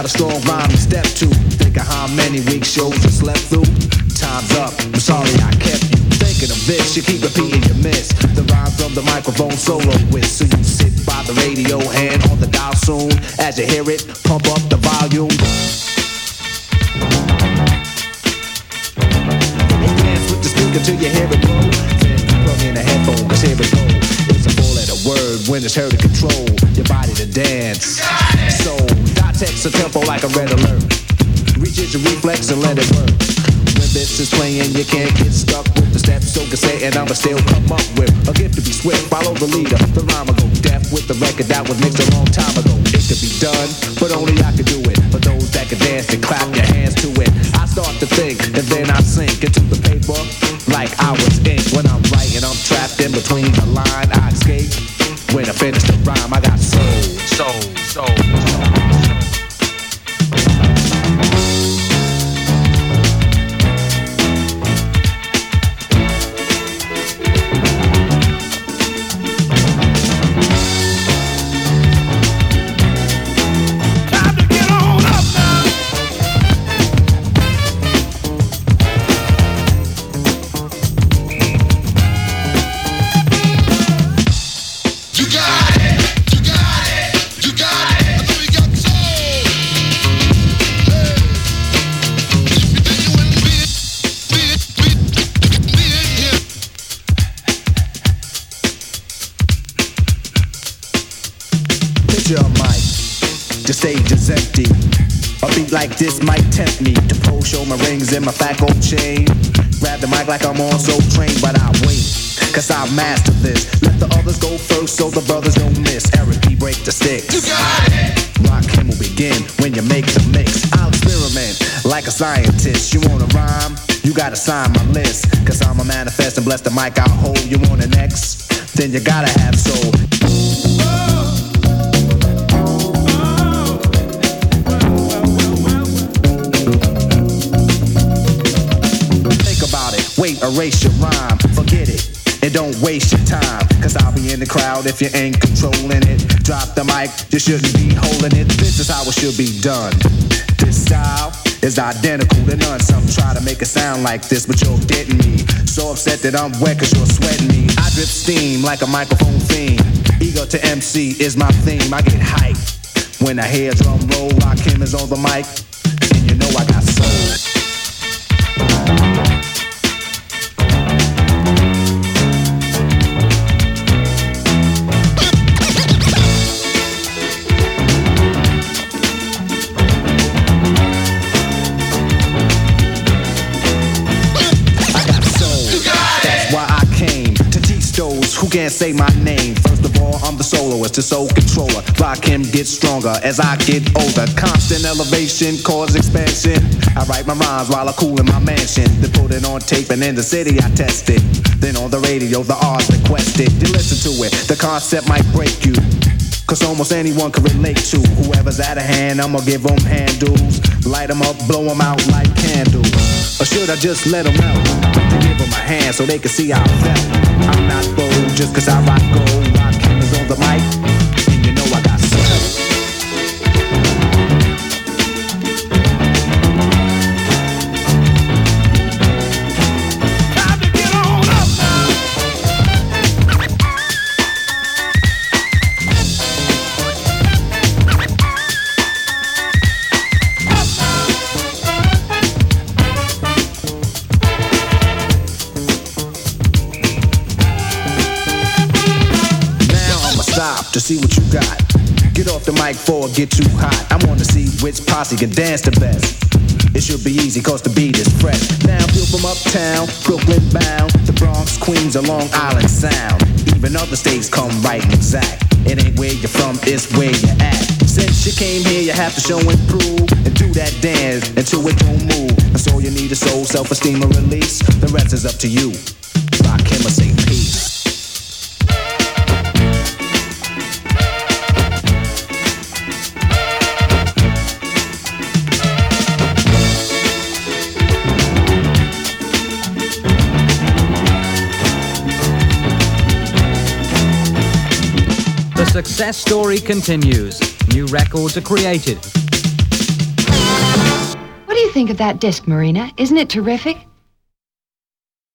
got a strong rhyme to step to. Think of how many weeks shows you slept through. Time's up. I'm sorry I kept you thinking of this. You keep repeating your miss. The rhyme from the microphone solo with. So you sit by the radio, hand on the dial soon. As you hear it, pump up the volume. Dance with the speaker till you hear it blow. Then plug in a headphone, cause here it go. It's a four letter word when it's heard to control your body to dance. Text a tempo like a red alert. Reaches your reflex and let it work. When this is playing, you can't get stuck with the steps. So cassette, and I'ma still come up with a gift to be swift. Follow the leader, the rhyme will go deaf with the record that was mixed a long time ago. It could be done, but only I could do it. For those that can dance and clap your hands to it. I start to think, and then I sink into the paper like I was ink. When I'm writing, I'm trapped in between the line. I escape. When I finish the rhyme, I A mic, the stage is empty. A beat like this might tempt me to pose, show my rings and my fat gold chain. Grab the mic like I'm on so trained, but I wait, cause I master this. Let the others go first so the brothers don't miss. Eric B. break the sticks. You got it. Rock him will begin when you make the mix. I'll experiment like a scientist. You wanna rhyme? You gotta sign my list. Cause I'm a manifest and bless the mic I'll hold. You want an X? Then you gotta have soul. Erase your rhyme, forget it. And don't waste your time, cause I'll be in the crowd if you ain't controlling it. Drop the mic, you shouldn't be holding it. This is how it should be done. This style is identical to none. Some try to make it sound like this, but you're getting me. So upset that I'm wet cause you're sweating me. I drip steam like a microphone theme. Ego to MC is my theme. I get hyped when I hear drum roll. Rakim is on the mic, and you know I got soul. Can't say my name. First of all, I'm the soloist, the soul controller. Rakim get stronger as I get older. Constant elevation, cause expansion. I write my rhymes while I cool in my mansion. Then put it on tape and in the city I test it. Then on the radio, the R's requested. You listen to it, the concept might break you. Cause almost anyone can relate to whoever's out of hand. I'ma give them handles, light them up, blow them out like candles. Or should I just let them out? To give them a hand so they can see how I felt. I'm not just cause I rock gold. Rock cameras on the mic, stop to see what you got. Get off the mic it get too hot. I wanna see which posse can dance the best. It should be easy cause the beat is fresh. Now feel from uptown, Brooklyn bound, the Bronx, Queens, or Long Island Sound. Even other states come right exact. It ain't where you're from, it's where you're at. Since you came here, you have to show and prove and do that dance until it don't move. That's all you need is soul, self-esteem, and release. The rest is up to you. Rakim or say success story continues. New records are created. What do you think of that disc, Marina? Isn't it terrific?